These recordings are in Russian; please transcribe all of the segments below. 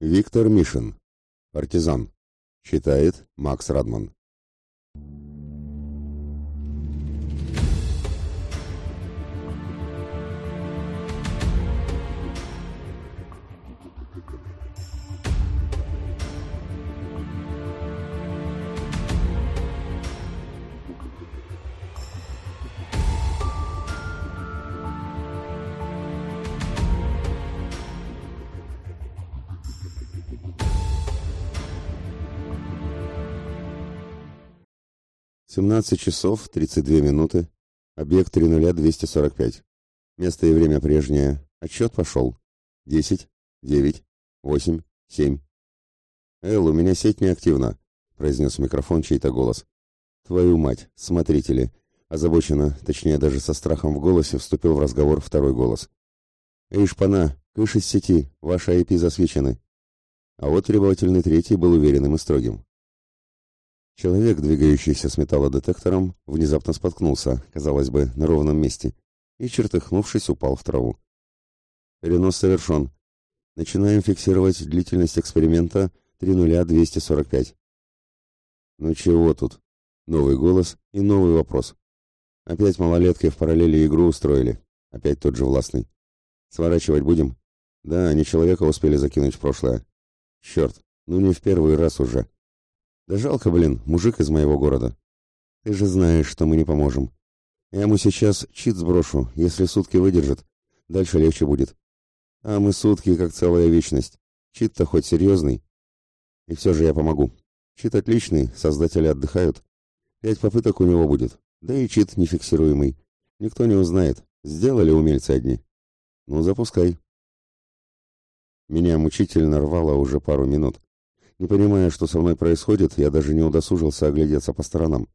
Виктор Мишин. Партизан. Читает Макс Радман. 17 часов 32 минуты. Объект 30245. Место и время прежнее. Отчет пошел. 10, 9, 8, 7. «Эл, у меня сеть неактивна», — произнес микрофон чей-то голос. «Твою мать, смотрители!» Озабоченно, точнее даже со страхом в голосе, вступил в разговор второй голос. «Эй, шпана, кыш из сети, ваши IP засвечены». А вот требовательный третий был уверенным и строгим. Человек, двигающийся с металлодетектором, внезапно споткнулся, казалось бы, на ровном месте, и, чертыхнувшись, упал в траву. Перенос совершен. Начинаем фиксировать длительность эксперимента 30245. Ну чего тут? Новый голос и новый вопрос. Опять малолетки в параллели игру устроили. Опять тот же властный. Сворачивать будем? Да, они человека успели закинуть в прошлое. Черт, ну не в первый раз уже. Да жалко, блин, мужик из моего города. Ты же знаешь, что мы не поможем. Я ему сейчас чит сброшу, если сутки выдержит. Дальше легче будет. А мы сутки, как целая вечность. Чит-то хоть серьезный. И все же я помогу. Чит отличный, создатели отдыхают. Пять попыток у него будет. Да и чит нефиксируемый. Никто не узнает. Сделали умельцы одни. Ну, запускай. Меня мучительно рвало уже пару минут. Не понимая, что со мной происходит, я даже не удосужился оглядеться по сторонам.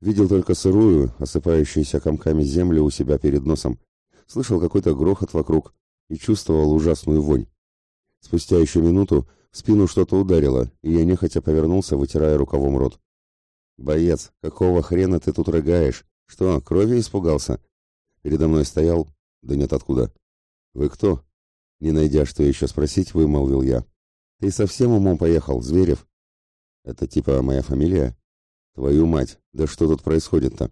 Видел только сырую, осыпающуюся комками землю у себя перед носом. Слышал какой-то грохот вокруг и чувствовал ужасную вонь. Спустя еще минуту в спину что-то ударило, и я нехотя повернулся, вытирая рукавом рот. «Боец, какого хрена ты тут рыгаешь? Что, крови испугался?» Передо мной стоял... Да нет, откуда? «Вы кто?» Не найдя, что еще спросить, вымолвил я. Ты совсем умом поехал, Зверев? Это типа моя фамилия? Твою мать, да что тут происходит-то?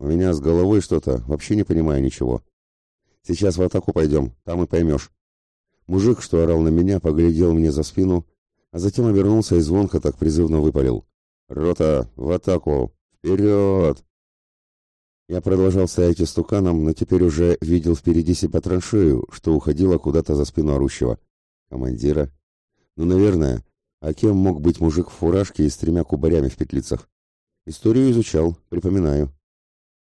У меня с головой что-то, вообще не понимаю ничего. Сейчас в атаку пойдем, там и поймешь. Мужик, что орал на меня, поглядел мне за спину, а затем обернулся и звонко так призывно выпалил. «Рота, в атаку! Вперед!» Я продолжал стоять истуканом, но теперь уже видел впереди себя траншею, что уходила куда-то за спину орущего. Командира, ну, наверное. А кем мог быть мужик в фуражке и с тремя кубарями в петлицах? Историю изучал, припоминаю.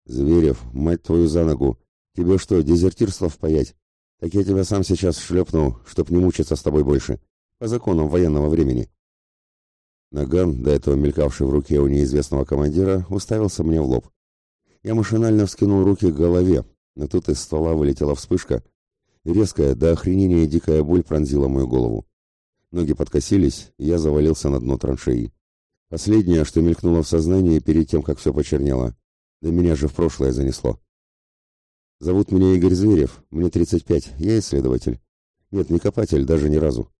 Зверев, мать твою за ногу. Тебе что, дезертирство впаять? Так я тебя сам сейчас шлепну, чтоб не мучиться с тобой больше. По законам военного времени. Наган, до этого мелькавший в руке у неизвестного командира, уставился мне в лоб. Я машинально вскинул руки к голове, но тут из ствола вылетела вспышка, резкая, до охренения дикая боль пронзила мою голову. Ноги подкосились, и я завалился на дно траншеи. Последнее, что мелькнуло в сознании перед тем, как все почернело. Да меня же в прошлое занесло. Зовут меня Игорь Зверев, мне 35, я исследователь. Нет, не копатель, даже ни разу.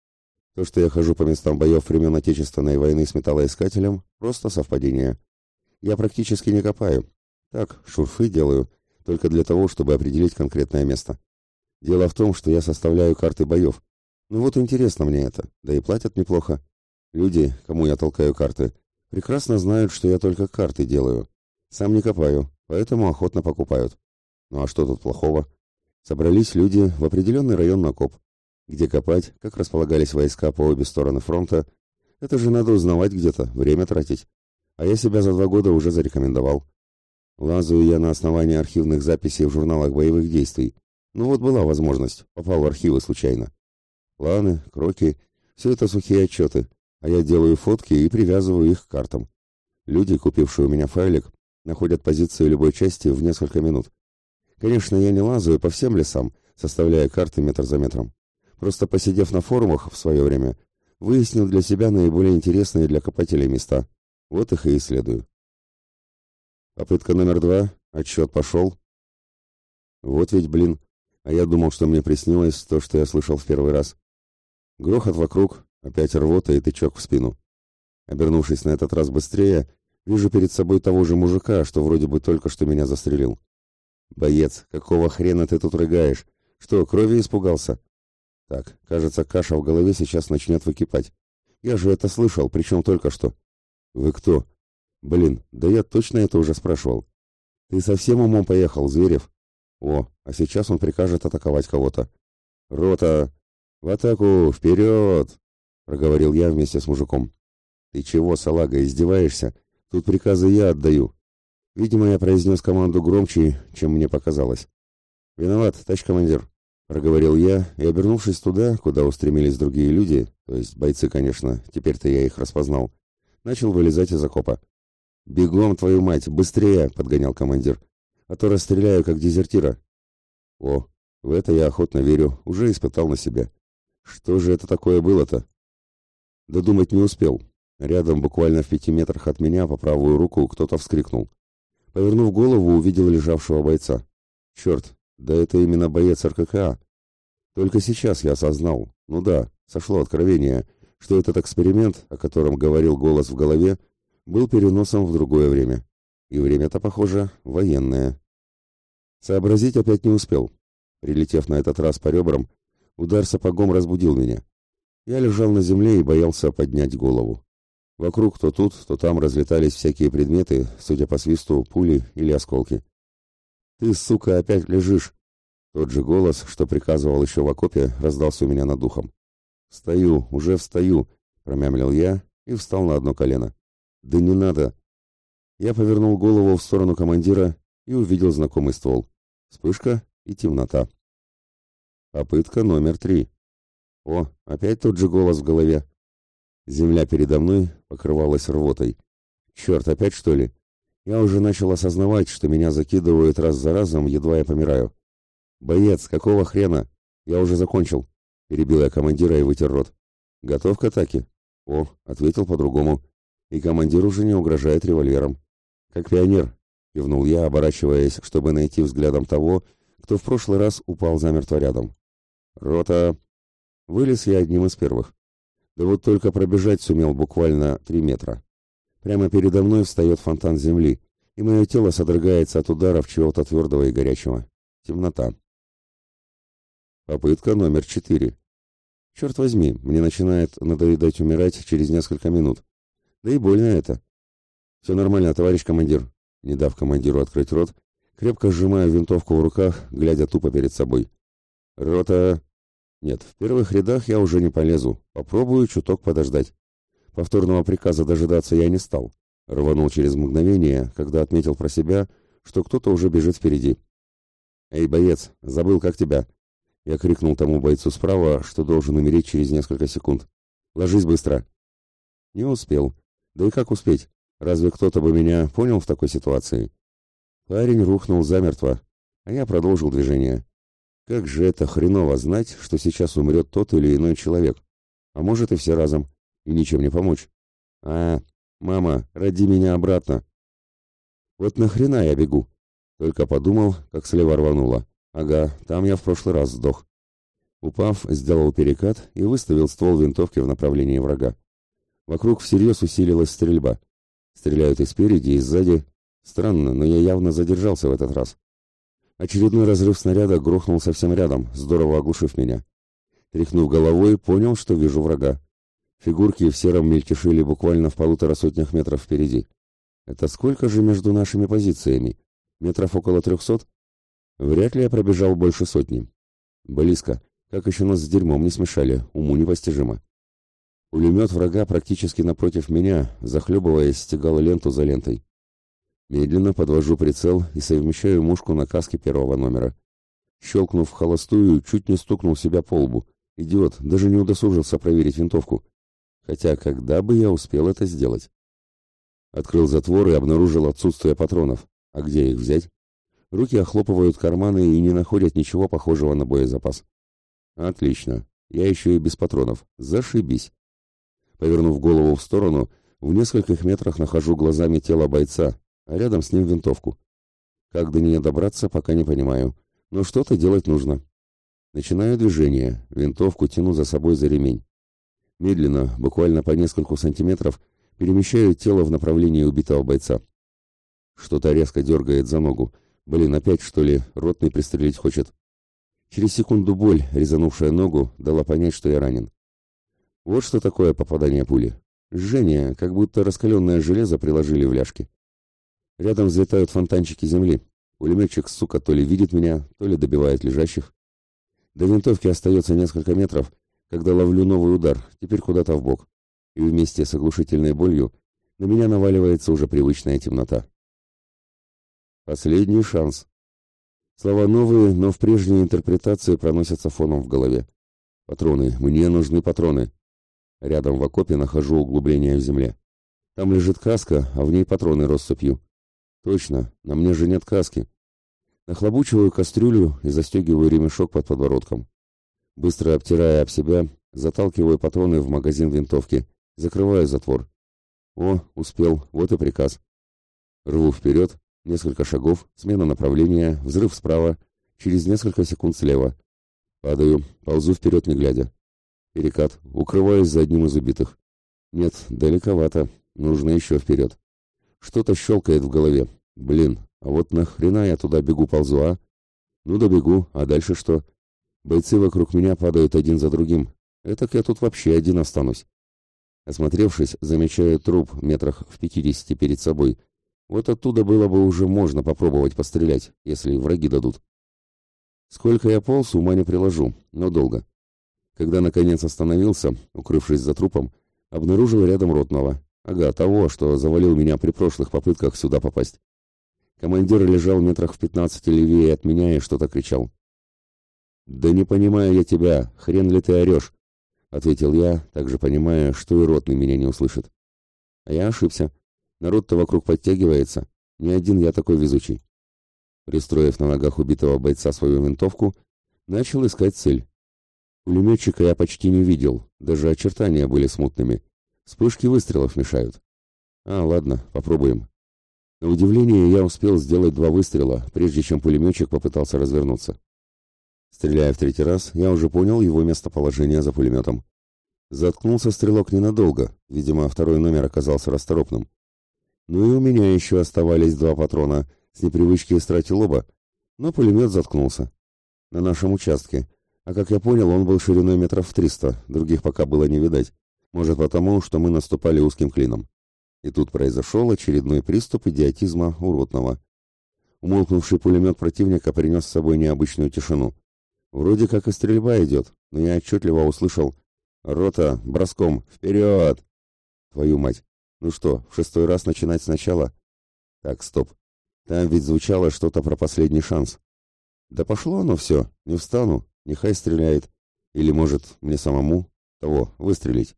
То, что я хожу по местам боев времен Отечественной войны с металлоискателем, просто совпадение. Я практически не копаю. Так, шурфы делаю, только для того, чтобы определить конкретное место. Дело в том, что я составляю карты боев, ну вот интересно мне это, да и платят неплохо. Люди, кому я толкаю карты, прекрасно знают, что я только карты делаю. Сам не копаю, поэтому охотно покупают. Ну а что тут плохого? Собрались люди в определенный район на коп. Где копать, как располагались войска по обе стороны фронта, это же надо узнавать где-то, время тратить. А я себя за два года уже зарекомендовал. Лазаю я на основании архивных записей в журналах боевых действий. Ну вот была возможность, попал в архивы случайно. Планы, кроки — все это сухие отчеты, а я делаю фотки и привязываю их к картам. Люди, купившие у меня файлик, находят позицию любой части в несколько минут. Конечно, я не лазаю по всем лесам, составляя карты метр за метром. Просто посидев на форумах в свое время, выяснил для себя наиболее интересные для копателей места. Вот их и исследую. Попытка номер два. Отчет пошел. Вот ведь, блин. А я думал, что мне приснилось то, что я слышал в первый раз. Грохот вокруг, опять рвота и тычок в спину. Обернувшись на этот раз быстрее, вижу перед собой того же мужика, что вроде бы только что меня застрелил. «Боец, какого хрена ты тут рыгаешь? Что, крови испугался?» «Так, кажется, каша в голове сейчас начнет выкипать. Я же это слышал, причем только что». «Вы кто?» «Блин, да я точно это уже спрашивал. Ты совсем умом поехал, Зверев?» «О, а сейчас он прикажет атаковать кого-то». «Рота! В атаку! Вперед!» — проговорил я вместе с мужиком. «Ты чего, салага, издеваешься? Тут приказы я отдаю». Видимо, я произнес команду громче, чем мне показалось. «Виноват, товарищ командир», — проговорил я, и, обернувшись туда, куда устремились другие люди, то есть бойцы, конечно, теперь-то я их распознал, начал вылезать из окопа. «Бегом, твою мать, быстрее!» — подгонял командир. «А то расстреляю, как дезертира». О, в это я охотно верю, уже испытал на себе. Что же это такое было-то? Додумать не успел. Рядом, буквально в пяти метрах от меня, по правую руку, кто-то вскрикнул. Повернув голову, увидел лежавшего бойца. Черт, да это именно боец РККА. Только сейчас я осознал, ну да, сошло откровение, что этот эксперимент, о котором говорил голос в голове, был переносом в другое время. И время-то, похоже, военное. Сообразить опять не успел. Прилетев на этот раз по ребрам, удар сапогом разбудил меня. Я лежал на земле и боялся поднять голову. Вокруг то тут, то там разлетались всякие предметы, судя по свисту, пули или осколки. «Ты, сука, опять лежишь!» Тот же голос, что приказывал еще в окопе, раздался у меня над духом. «Встаю, уже встаю!» — промямлил я и встал на одно колено. «Да не надо!» Я повернул голову в сторону командира и увидел знакомый ствол. Вспышка и темнота. Попытка номер три. О, опять тот же голос в голове. Земля передо мной покрывалась рвотой. Черт, опять что ли? Я уже начал осознавать, что меня закидывают раз за разом, едва я помираю. «Боец, какого хрена? Я уже закончил», — перебил я командира и вытер рот. «Готов к атаке?» «О», — ответил по-другому. «И командир уже не угрожает револьвером». «Как пионер», — кивнул я, оборачиваясь, чтобы найти взглядом того, кто в прошлый раз упал замертво рядом. «Рота...» Вылез я одним из первых. Да вот только пробежать сумел буквально три метра. Прямо передо мной встает фонтан земли, и мое тело содрогается от ударов чего-то твердого и горячего. Темнота. Попытка номер четыре. Черт возьми, мне начинает надоедать умирать через несколько минут. Да и больно это. Все нормально, товарищ командир. Не дав командиру открыть рот, крепко сжимаю винтовку в руках, глядя тупо перед собой. Рота... Нет, в первых рядах я уже не полезу. Попробую чуток подождать. Повторного приказа дожидаться я не стал. Рванул через мгновение, когда отметил про себя, что кто-то уже бежит впереди. «Эй, боец, забыл, как тебя?» Я крикнул тому бойцу справа, что должен умереть через несколько секунд. «Ложись быстро!» Не успел. Да и как успеть? Разве кто-то бы меня понял в такой ситуации? Парень рухнул замертво, а я продолжил движение. Как же это хреново знать, что сейчас умрет тот или иной человек. А может и все разом. И ничем не помочь. А, мама, роди меня обратно. Вот нахрена я бегу? Только подумал, как слева рвануло. Ага, там я в прошлый раз сдох. Упав, сделал перекат и выставил ствол винтовки в направлении врага. Вокруг всерьез усилилась стрельба. Стреляют и спереди, и сзади. Странно, но я явно задержался в этот раз. Очередной разрыв снаряда грохнул совсем рядом, здорово оглушив меня. Тряхнув головой, понял, что вижу врага. Фигурки в сером мельтешили буквально в полутора сотнях метров впереди. Это сколько же между нашими позициями? Метров около трехсот? Вряд ли я пробежал больше сотни. Близко. Как еще нас с дерьмом не смешали, уму непостижимо. Пулемет врага практически напротив меня, захлебываясь, стегал ленту за лентой. Медленно подвожу прицел и совмещаю мушку на каске первого номера. Щелкнув холостую, чуть не стукнул себя по лбу. Идиот, даже не удосужился проверить винтовку. Хотя когда бы я успел это сделать? Открыл затвор и обнаружил отсутствие патронов. А где их взять? Руки охлопывают карманы и не находят ничего похожего на боезапас. Отлично. Я еще и без патронов. Зашибись. Повернув голову в сторону, в нескольких метрах нахожу глазами тело бойца, а рядом с ним винтовку. Как до нее добраться, пока не понимаю, но что-то делать нужно. Начинаю движение, винтовку тяну за собой за ремень. Медленно, буквально по нескольку сантиметров, перемещаю тело в направлении убитого бойца. Что-то резко дергает за ногу. Блин, опять, что ли, ротный пристрелить хочет. Через секунду боль, резанувшая ногу, дала понять, что я ранен. Вот что такое попадание пули. Жжение, как будто раскаленное железо приложили в ляжки. Рядом взлетают фонтанчики земли. Пулеметчик, сука, то ли видит меня, то ли добивает лежащих. До винтовки остается несколько метров, когда ловлю новый удар, теперь куда-то в бок. И вместе с оглушительной болью на меня наваливается уже привычная темнота. Последний шанс. Слова новые, но в прежней интерпретации проносятся фоном в голове. Патроны, мне нужны патроны. Рядом в окопе нахожу углубление в земле. Там лежит каска, а в ней патроны россыпью. Точно, на мне же нет каски. Нахлобучиваю кастрюлю и застегиваю ремешок под подбородком. Быстро обтирая об себя, заталкиваю патроны в магазин винтовки, закрываю затвор. О, успел, вот и приказ. Рву вперед, несколько шагов, смена направления, взрыв справа, через несколько секунд слева. Падаю, ползу вперед, не глядя. Перекат, укрываюсь за одним из убитых. Нет, далековато, нужно еще вперед. Что-то щелкает в голове. Блин, а вот нахрена я туда бегу-ползу, а? Ну добегу, а дальше что? Бойцы вокруг меня падают один за другим. Этак я тут вообще один останусь. Осмотревшись, замечаю труп метрах в пятидесяти перед собой. Вот оттуда было бы уже можно попробовать пострелять, если враги дадут. Сколько я полз, ума не приложу, но долго. Когда наконец остановился, укрывшись за трупом, обнаружил рядом ротного. Ага, того, что завалил меня при прошлых попытках сюда попасть. Командир лежал метрах в пятнадцати левее от меня и что-то кричал. «Да не понимаю я тебя, хрен ли ты орешь?» — ответил я, также понимая, что и ротный меня не услышит. А я ошибся. Народ-то вокруг подтягивается. Не один я такой везучий. Пристроив на ногах убитого бойца свою винтовку, начал искать цель. Пулеметчика я почти не видел, даже очертания были смутными. Вспышки выстрелов мешают. А, ладно, попробуем. На удивление, я успел сделать два выстрела, прежде чем пулеметчик попытался развернуться. Стреляя в третий раз, я уже понял его местоположение за пулеметом. Заткнулся стрелок ненадолго, видимо, второй номер оказался расторопным. Ну и у меня еще оставались два патрона, с непривычки истратил оба, но пулемет заткнулся. На нашем участке. А как я понял, он был шириной метров в триста, других пока было не видать. Может потому, что мы наступали узким клином. И тут произошел очередной приступ идиотизма уродного. Умолкнувший пулемет противника принес с собой необычную тишину. Вроде как и стрельба идет, но я отчетливо услышал «Рота, броском, вперед!» Твою мать! Ну что, в шестой раз начинать сначала? Так, стоп. Там ведь звучало что-то про последний шанс. Да пошло оно все, не встану, нехай стреляет. Или, может, мне самому того выстрелить.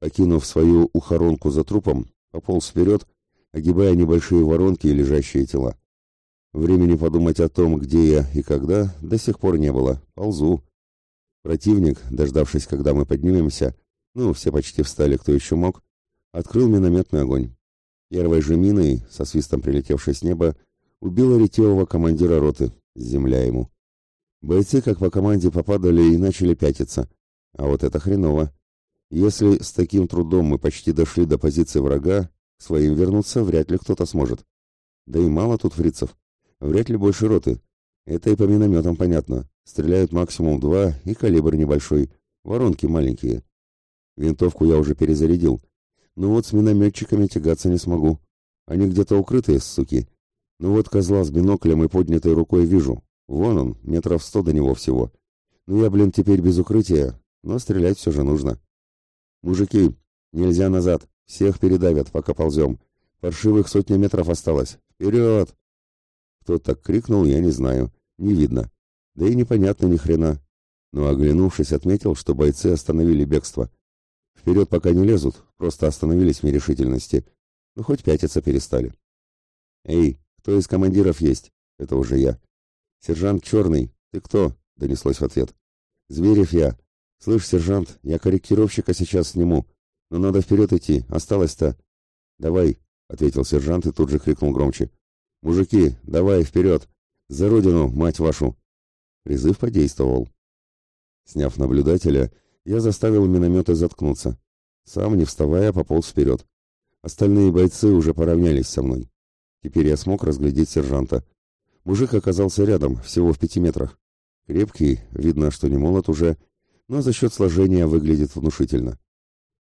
Покинув свою ухоронку за трупом, пополз вперед, огибая небольшие воронки и лежащие тела. Времени подумать о том, где я и когда, до сих пор не было. Ползу. Противник, дождавшись, когда мы поднимемся, ну, все почти встали, кто еще мог, открыл минометный огонь. Первой же миной, со свистом прилетевшей с неба, убила ретивого командира роты, земля ему. Бойцы, как по команде, попадали и начали пятиться. А вот это хреново. Если с таким трудом мы почти дошли до позиции врага, своим вернуться вряд ли кто-то сможет. Да и мало тут фрицев. Вряд ли больше роты. Это и по минометам понятно. Стреляют максимум два и калибр небольшой. Воронки маленькие. Винтовку я уже перезарядил. Но вот с минометчиками тягаться не смогу. Они где-то укрытые, суки. Ну вот козла с биноклем и поднятой рукой вижу. Вон он, метров сто до него всего. Ну я, блин, теперь без укрытия, но стрелять все же нужно. «Мужики, нельзя назад. Всех передавят, пока ползем. Паршивых сотни метров осталось. Вперед!» Кто так крикнул, я не знаю. Не видно. Да и непонятно ни хрена. Но, оглянувшись, отметил, что бойцы остановили бегство. Вперед пока не лезут, просто остановились в нерешительности. Ну, хоть пятиться перестали. «Эй, кто из командиров есть?» Это уже я. «Сержант Черный, ты кто?» — донеслось в ответ. «Зверев я. «Слышь, сержант, я корректировщика сейчас сниму, но надо вперед идти, осталось-то...» «Давай», — ответил сержант и тут же крикнул громче. «Мужики, давай вперед! За родину, мать вашу!» Призыв подействовал. Сняв наблюдателя, Я заставил минометы заткнуться. Сам, не вставая, пополз вперед. Остальные бойцы уже поравнялись со мной. Теперь я смог разглядеть сержанта. Мужик оказался рядом, всего в пяти метрах. Крепкий, видно, что не молод уже, но за счет сложения выглядит внушительно.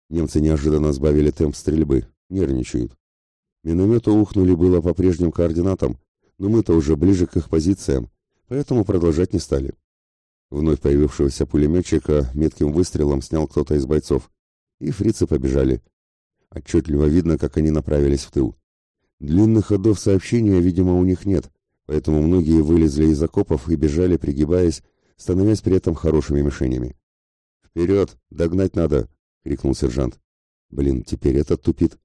Немцы неожиданно сбавили темп стрельбы, нервничают. Минометы ухнули было по прежним координатам, но мы-то уже ближе к их позициям, поэтому продолжать не стали. Вновь появившегося пулеметчика метким выстрелом снял кто-то из бойцов, и фрицы побежали. Отчетливо видно, как они направились в тыл. Длинных ходов сообщения, видимо, у них нет, поэтому многие вылезли из окопов и бежали, пригибаясь, становясь при этом хорошими мишенями. «Вперед! Догнать надо!» — крикнул сержант. «Блин, теперь этот тупит».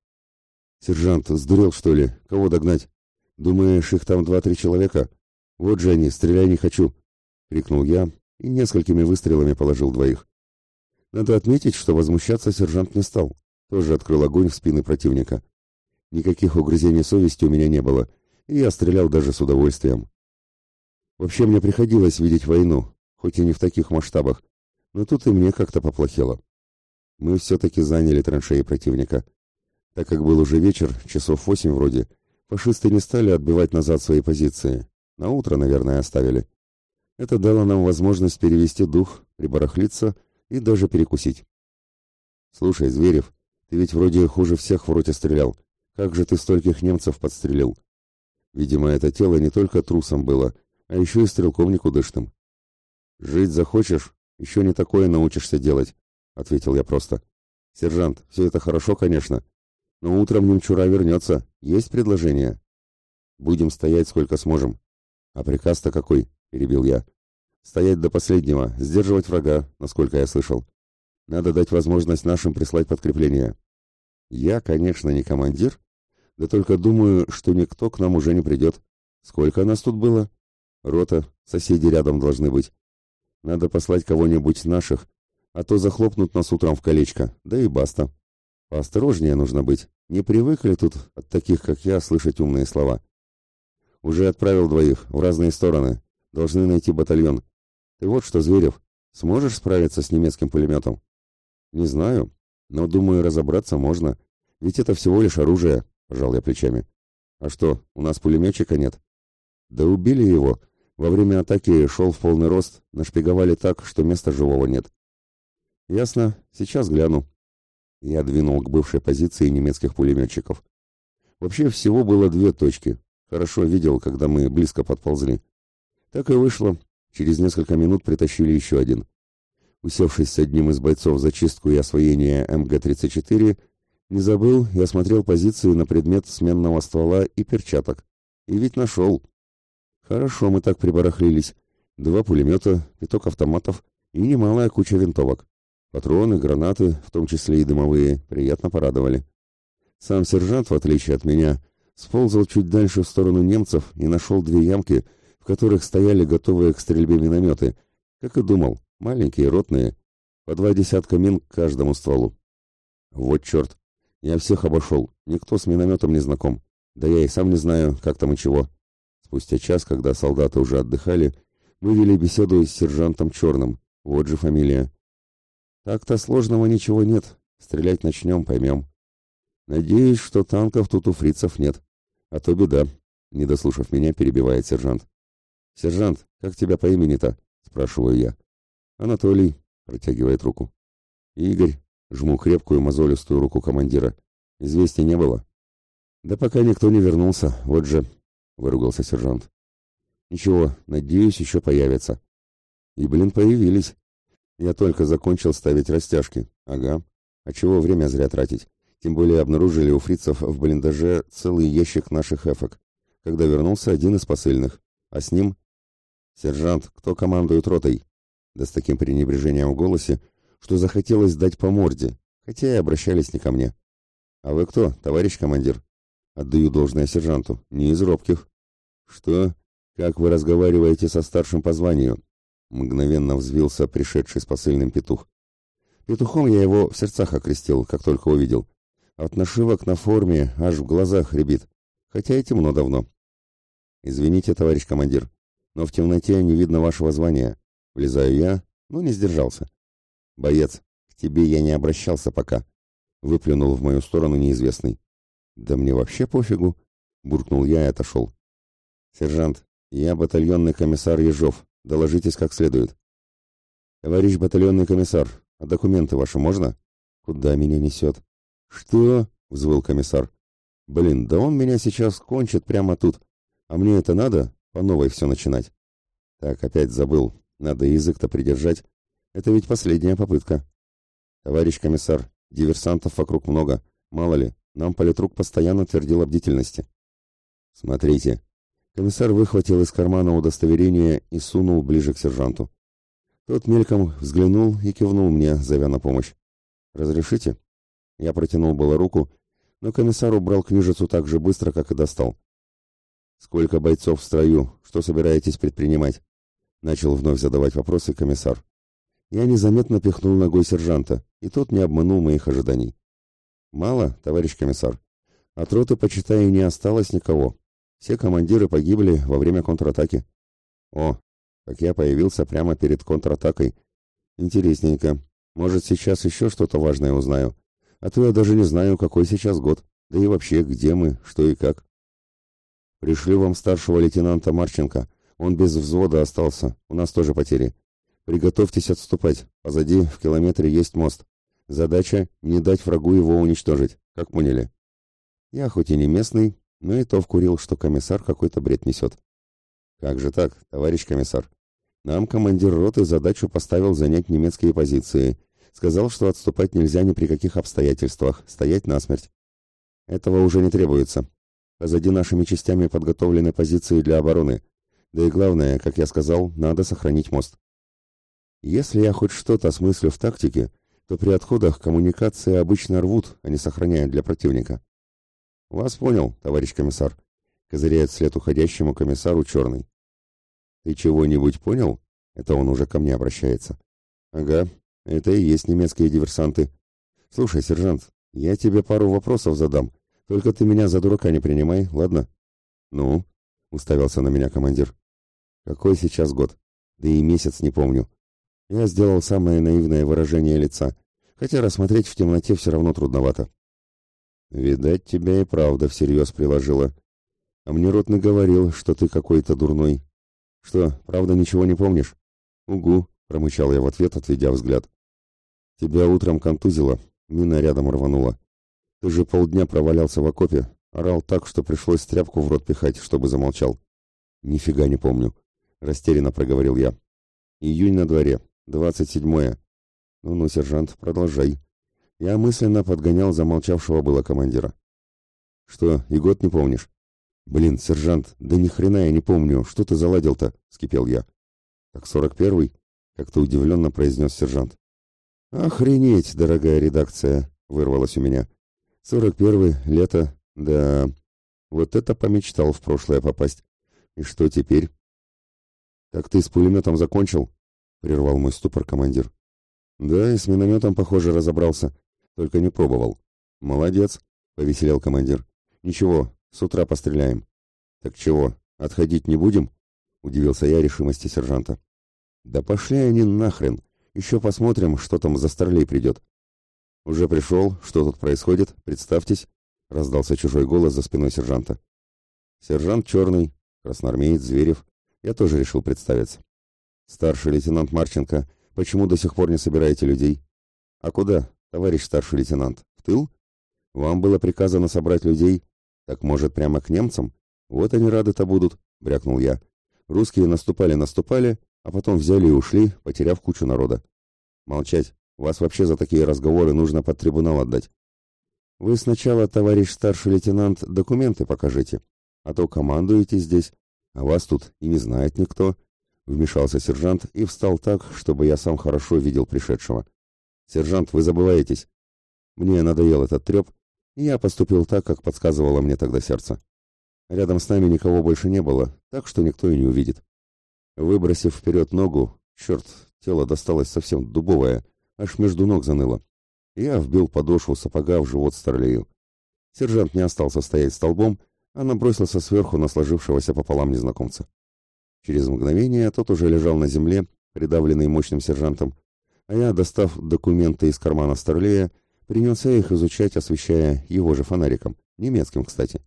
«Сержант, сдурел, что ли? Кого догнать? Думаешь, их там два-три человека? Вот же они, стреляй не хочу!» — крикнул я и несколькими выстрелами положил двоих. Надо отметить, что возмущаться сержант не стал, тоже открыл огонь в спины противника. Никаких угрызений совести у меня не было, и я стрелял даже с удовольствием. Вообще мне приходилось видеть войну, хоть и не в таких масштабах, но тут и мне как-то поплохело. Мы все-таки заняли траншеи противника. Так как был уже вечер, часов восемь вроде, фашисты не стали отбивать назад свои позиции. На утро, наверное, оставили. Это дало нам возможность перевести дух, прибарахлиться и даже перекусить. «Слушай, Зверев, ты ведь вроде хуже всех в роте стрелял. Как же ты стольких немцев подстрелил?» Видимо, это тело не только трусом было, а еще и стрелком никудышным. «Жить захочешь, еще не такое научишься делать», — ответил я просто. «Сержант, все это хорошо, конечно, но утром немчура вернется. Есть предложение?» «Будем стоять сколько сможем». «А приказ-то какой?» — перебил я. «Стоять до последнего, сдерживать врага, насколько я слышал. Надо дать возможность нашим прислать подкрепление». «Я, конечно, не командир, да только думаю, что никто к нам уже не придет. Сколько нас тут было? Рота, соседи рядом должны быть. Надо послать кого-нибудь наших, а то захлопнут нас утром в колечко, да и баста. Поосторожнее нужно быть. Не привыкли тут от таких, как я, слышать умные слова. Уже отправил двоих в разные стороны. Должны найти батальон. Ты вот что, Зверев, сможешь справиться с немецким пулеметом? Не знаю, но думаю, разобраться можно. Ведь это всего лишь оружие, пожал я плечами. А что, у нас пулеметчика нет? Да убили его. Во время атаки шел в полный рост, нашпиговали так, что места живого нет. Ясно, сейчас гляну. Я двинул к бывшей позиции немецких пулеметчиков. Вообще всего было две точки. Хорошо видел, когда мы близко подползли. Так и вышло. Через несколько минут притащили еще один. Усевшись с одним из бойцов за чистку и освоение МГ-34, не забыл и осмотрел позиции на предмет сменного ствола и перчаток. И ведь нашел. Хорошо мы так прибарахлились. Два пулемета, пяток автоматов и немалая куча винтовок. Патроны, гранаты, в том числе и дымовые, приятно порадовали. Сам сержант, в отличие от меня, сползал чуть дальше в сторону немцев и нашел две ямки, в которых стояли готовые к стрельбе минометы. Как и думал, маленькие, ротные, по два десятка мин к каждому стволу. Вот черт, я всех обошел, никто с минометом не знаком. Да я и сам не знаю, как там и чего. Спустя час, когда солдаты уже отдыхали, мы вели беседу с сержантом Черным. Вот же фамилия. Так-то сложного ничего нет. Стрелять начнем, поймем. Надеюсь, что танков тут у фрицев нет. А то беда. Не дослушав меня, перебивает сержант. «Сержант, как тебя по имени-то?» — спрашиваю я. «Анатолий», — протягивает руку. «Игорь», — жму крепкую мозолистую руку командира. «Известий не было?» «Да пока никто не вернулся, вот же», — выругался сержант. «Ничего, надеюсь, еще появятся». И, блин, появились. Я только закончил ставить растяжки. Ага. А чего время зря тратить? Тем более обнаружили у фрицев в блиндаже целый ящик наших эфок, когда вернулся один из посыльных, а с ним... «Сержант, кто командует ротой?» Да с таким пренебрежением в голосе, что захотелось дать по морде, хотя и обращались не ко мне. «А вы кто, товарищ командир?» Отдаю должное сержанту. Не из робких. Что? Как вы разговариваете со старшим по званию? Мгновенно взвился пришедший с посыльным петух. Петухом я его в сердцах окрестил, как только увидел. От нашивок на форме аж в глазах рябит. Хотя и темно давно. Извините, товарищ командир, но в темноте не видно вашего звания. Влезаю я, но не сдержался. Боец, К тебе я не обращался пока, выплюнул в мою сторону неизвестный. Да мне вообще пофигу, буркнул я и отошел. Сержант, я батальонный комиссар Ежов. Доложитесь как следует. Товарищ батальонный комиссар, а документы ваши можно? Куда меня несет? Что? взвыл комиссар. Блин, да он меня сейчас кончит прямо тут. А мне это надо? По новой все начинать. Так, опять забыл. Надо язык-то придержать. Это ведь последняя попытка. Товарищ комиссар, диверсантов вокруг много. Мало ли, нам политрук постоянно твердил о бдительности. Смотрите. Комиссар выхватил из кармана удостоверение и сунул ближе к сержанту. Тот мельком взглянул и кивнул мне, зовя на помощь. «Разрешите?» Я протянул было руку, но комиссар убрал книжицу так же быстро, как и достал. «Сколько бойцов в строю? Что собираетесь предпринимать?» Начал вновь задавать вопросы комиссар. Я незаметно пихнул ногой сержанта, и тот не обманул моих ожиданий. «Мало, товарищ комиссар. От роты, почитай, не осталось никого. Все командиры погибли во время контратаки». «О, как я появился прямо перед контратакой. Интересненько. Может, сейчас еще что-то важное узнаю. А то я даже не знаю, какой сейчас год. Да и вообще, где мы, что и как. Пришлю вам старшего лейтенанта Марченко. Он без взвода остался. У нас тоже потери. Приготовьтесь отступать. Позади, в километре, есть мост. Задача — не дать врагу его уничтожить. Как поняли? Я хоть и не местный, но и то вкурил, что комиссар какой-то бред несет. Как же так, товарищ комиссар? Нам командир роты задачу поставил занять немецкие позиции. Сказал, что отступать нельзя ни при каких обстоятельствах, стоять насмерть. Этого уже не требуется. Позади нашими частями подготовлены позиции для обороны. Да и главное, как я сказал, надо сохранить мост. Если я хоть что-то смыслю в тактике, то при отходах коммуникации обычно рвут, а не сохраняют для противника. Вас понял, товарищ комиссар. Козыряет вслед уходящему комиссару черный. «Ты чего-нибудь понял?» Это он уже ко мне обращается. «Ага, это и есть немецкие диверсанты. Слушай, сержант, я тебе пару вопросов задам. Только ты меня за дурака не принимай, ладно?» «Ну?» — уставился на меня командир. «Какой сейчас год? Да и месяц не помню. Я сделал самое наивное выражение лица, хотя рассмотреть в темноте все равно трудновато. Видать, тебя и правда всерьез приложила. А мне ротный говорил, что ты какой-то дурной. «Что, правда ничего не помнишь?» «Угу», — промычал я в ответ, отведя взгляд. «Тебя утром контузило, мина рядом рванула. Ты же полдня провалялся в окопе, орал так, что пришлось тряпку в рот пихать, чтобы замолчал». «Нифига не помню», — растерянно проговорил я. «Июнь на дворе, двадцать седьмое». «Ну-ну, сержант, продолжай». Я мысленно подгонял замолчавшего было командира. «Что, и год не помнишь?» «Блин, сержант, да ни хрена я не помню, что ты заладил-то?» — скипел я. «Так сорок первый?» — как-то удивленно произнес сержант. «Охренеть, дорогая редакция!» — вырвалось у меня. «Сорок первый, лето, да... Вот это помечтал в прошлое попасть. И что теперь?» «Так ты с пулеметом закончил?» — прервал мой ступор командир. «Да, и с минометом, похоже, разобрался. Только не пробовал». «Молодец», — повеселел командир. «Ничего, с утра постреляем. Так чего, отходить не будем? Удивился я решимости сержанта. Да пошли они нахрен. Еще посмотрим, что там за старлей придет. Уже пришел, что тут происходит, представьтесь. Раздался чужой голос за спиной сержанта. Сержант Черный, красноармеец Зверев. Я тоже решил представиться. Старший лейтенант Марченко, почему до сих пор не собираете людей? А куда, товарищ старший лейтенант? В тыл? Вам было приказано собрать людей, так может, прямо к немцам? Вот они рады-то будут, брякнул я. Русские наступали-наступали, а потом взяли и ушли, потеряв кучу народа. Молчать. Вас вообще за такие разговоры нужно под трибунал отдать. Вы сначала, товарищ старший лейтенант, документы покажите, а то командуете здесь, а вас тут и не знает никто. Вмешался сержант и встал так, чтобы я сам хорошо видел пришедшего. Сержант, вы забываетесь. Мне надоел этот треп, я поступил так, как подсказывало мне тогда сердце. Рядом с нами никого больше не было, так что никто и не увидит. Выбросив вперед ногу, черт, тело досталось совсем дубовое, аж между ног заныло. Я вбил подошву сапога в живот старлею. Сержант не остался стоять столбом, а набросился сверху на сложившегося пополам незнакомца. Через мгновение тот уже лежал на земле, придавленный мощным сержантом, а я, достав документы из кармана Старлея, принялся их изучать, освещая его же фонариком, немецким, кстати.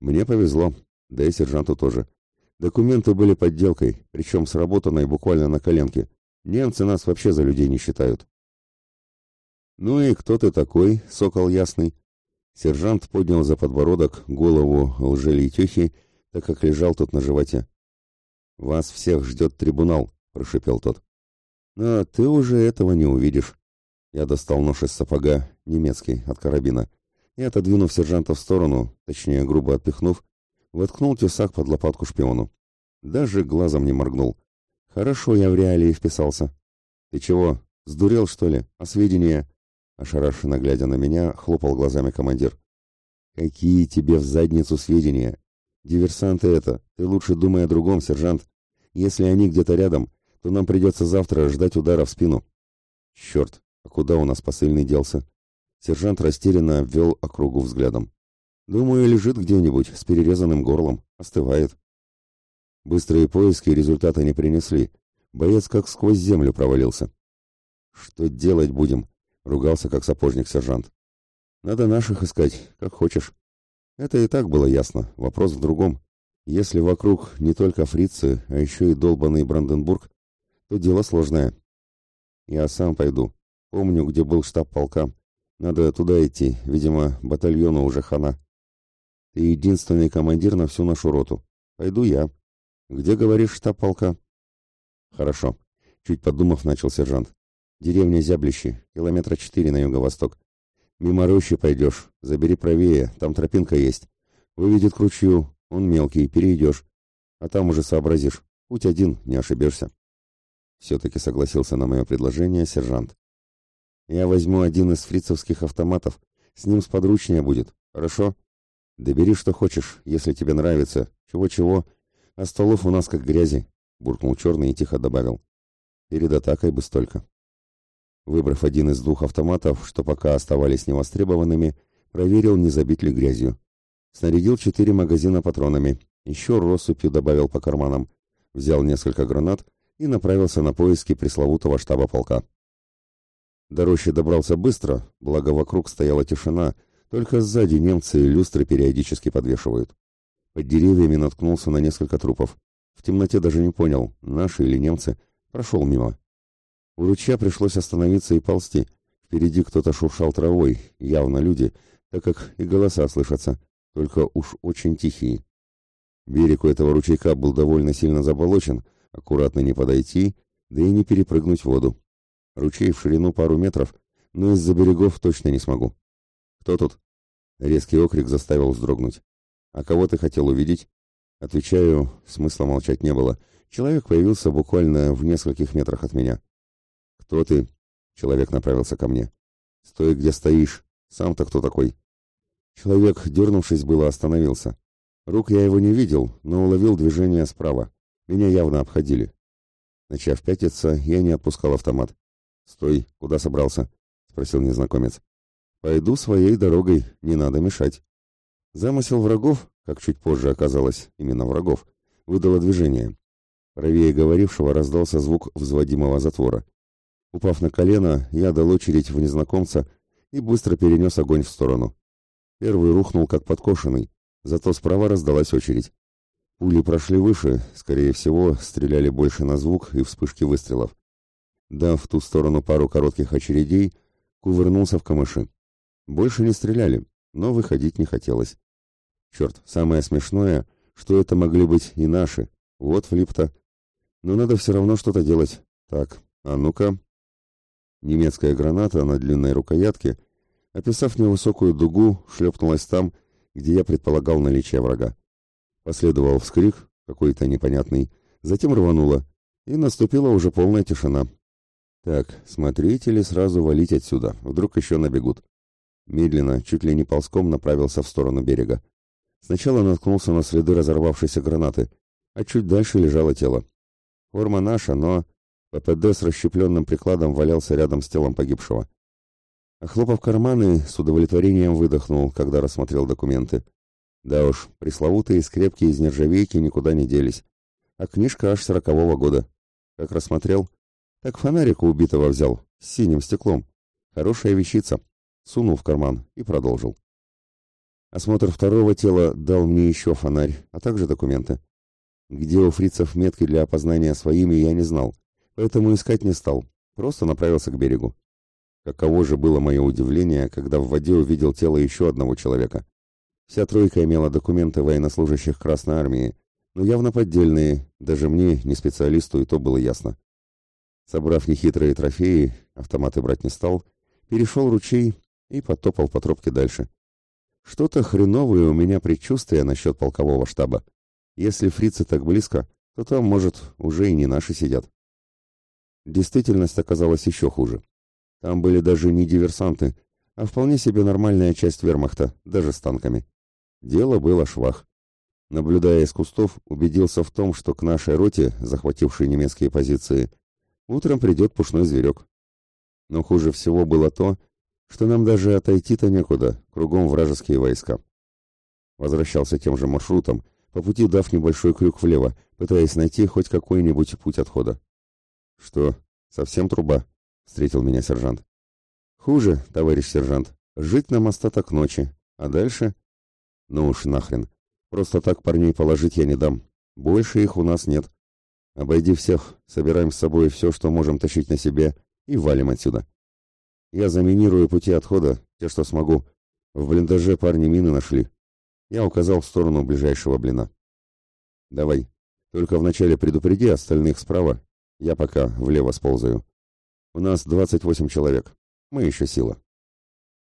Мне повезло, да и сержанту тоже. Документы были подделкой, причем сработанной буквально на коленке. Немцы нас вообще за людей не считают. «Ну и кто ты такой, сокол ясный?» Сержант поднял за подбородок голову лжелейтехи, так как лежал тот на животе. «Вас всех ждет трибунал», — прошипел тот. «Но ты уже этого не увидишь». Я достал нож из сапога, немецкий, от карабина, и, отодвинув сержанта в сторону, точнее, грубо отпихнув, воткнул тесак под лопатку шпиону. Даже глазом не моргнул. Хорошо я в реалии вписался. «Ты чего, сдурел, что ли? А сведения?» Ошарашенно глядя на меня, хлопал глазами командир. «Какие тебе в задницу сведения? Диверсанты это, ты лучше думай о другом, сержант. Если они где-то рядом, то нам придется завтра ждать удара в спину». «Черт, а куда у нас посыльный делся?» Сержант растерянно обвел округу взглядом. «Думаю, лежит где-нибудь с перерезанным горлом, остывает». Быстрые поиски результата не принесли. Боец как сквозь землю провалился. «Что делать будем?» Ругался, как сапожник сержант. Надо наших искать, как хочешь. Это и так было ясно. Вопрос в другом. Если вокруг не только фрицы, а еще и долбанный Бранденбург, то дело сложное. Я сам пойду. Помню, где был штаб полка. Надо туда идти. Видимо, батальону уже хана. Ты единственный командир на всю нашу роту. Пойду я. Где, говоришь, штаб полка? Хорошо. Чуть подумав, начал сержант. Деревня Зяблищи, километра четыре на юго-восток. Мимо рощи пойдешь, забери правее, там тропинка есть. Выведет к ручью, он мелкий, перейдешь. А там уже сообразишь. Путь один, не ошибешься. Все-таки согласился на мое предложение сержант. Я возьму один из фрицевских автоматов. С ним сподручнее будет, хорошо? Да что хочешь, если тебе нравится. Чего-чего. А столов у нас как грязи, буркнул черный и тихо добавил. Перед атакой бы столько. Выбрав один из двух автоматов, что пока оставались невостребованными, проверил, не забит ли грязью. Снарядил четыре магазина патронами, еще россыпью добавил по карманам, взял несколько гранат и направился на поиски пресловутого штаба полка. До рощи добрался быстро, благо вокруг стояла тишина, только сзади немцы люстры периодически подвешивают. Под деревьями наткнулся на несколько трупов. В темноте даже не понял, наши или немцы. Прошел мимо. У ручья пришлось остановиться и ползти. Впереди кто-то шуршал травой, явно люди, так как и голоса слышатся, только уж очень тихие. Берег у этого ручейка был довольно сильно заболочен, аккуратно не подойти, да и не перепрыгнуть воду. Ручей в ширину пару метров, но из-за берегов точно не смогу. «Кто тут?» Резкий окрик заставил вздрогнуть. «А кого ты хотел увидеть?» Отвечаю, смысла молчать не было. Человек появился буквально в нескольких метрах от меня. «Кто ты?» Человек направился ко мне. «Стой, где стоишь. Сам-то кто такой?» Человек, дернувшись, было остановился. Рук я его не видел, но уловил движение справа. Меня явно обходили. Начав пятиться, я не отпускал автомат. «Стой, куда собрался?» — спросил незнакомец. «Пойду своей дорогой, не надо мешать». Замысел врагов, как чуть позже оказалось, именно врагов, выдало движение. Правее говорившего раздался звук взводимого затвора. Упав на колено, я дал очередь в незнакомца и быстро перенес огонь в сторону. Первый рухнул как подкошенный, зато справа раздалась очередь. Пули прошли выше, скорее всего, стреляли больше на звук и вспышки выстрелов. Дав в ту сторону пару коротких очередей, кувырнулся в камыши. Больше не стреляли, но выходить не хотелось. Черт, самое смешное, что это могли быть и наши. Вот флип-то. Но надо все равно что-то делать. Так, а ну-ка, Немецкая граната на длинной рукоятке, описав невысокую дугу, шлепнулась там, где я предполагал наличие врага. Последовал вскрик, какой-то непонятный, затем рванула, и наступила уже полная тишина. Так, смотрите ли сразу валить отсюда, вдруг еще набегут. Медленно, чуть ли не ползком направился в сторону берега. Сначала наткнулся на следы разорвавшейся гранаты, а чуть дальше лежало тело. Форма наша, но ППД с расщепленным прикладом валялся рядом с телом погибшего. Охлопав карманы, с удовлетворением выдохнул, когда рассмотрел документы. Да уж, пресловутые скрепки из нержавейки никуда не делись. А книжка аж сорокового года. Как рассмотрел, Так фонарик у убитого взял, с синим стеклом. Хорошая вещица. Сунул в карман и продолжил. Осмотр второго тела дал мне еще фонарь, а также документы. Где у фрицев метки для опознания своими, я не знал, поэтому искать не стал, просто направился к берегу. Каково же было мое удивление, когда в воде увидел тело еще одного человека. Вся тройка имела документы военнослужащих Красной Армии, но явно поддельные, даже мне, не специалисту, и то было ясно. Собрав нехитрые трофеи, автоматы брать не стал, перешел ручей и потопал по тропке дальше. Что-то хреновое у меня предчувствие насчет полкового штаба. Если фрицы так близко, то там, может, уже и не наши сидят. Действительность оказалась еще хуже. Там были даже не диверсанты, а вполне себе нормальная часть вермахта, даже с танками. Дело было швах. Наблюдая из кустов, убедился в том, что к нашей роте, захватившей немецкие позиции, утром придет пушной зверек. Но хуже всего было то, что нам даже отойти-то некуда, кругом вражеские войска. Возвращался тем же маршрутом, по пути дав небольшой крюк влево, пытаясь найти хоть какой-нибудь путь отхода. «Что, совсем труба?» — встретил меня сержант. «Хуже, товарищ сержант, жить нам остаток ночи, а дальше...» «Ну уж нахрен, просто так парней положить я не дам, больше их у нас нет. Обойди всех, собираем с собой все, что можем тащить на себе, и валим отсюда». Я заминирую пути отхода, те, что смогу. В блиндаже парни мины нашли. Я указал в сторону ближайшего блина. Давай. Только вначале предупреди остальных справа. Я пока влево сползаю. У нас 28 человек. Мы еще сила.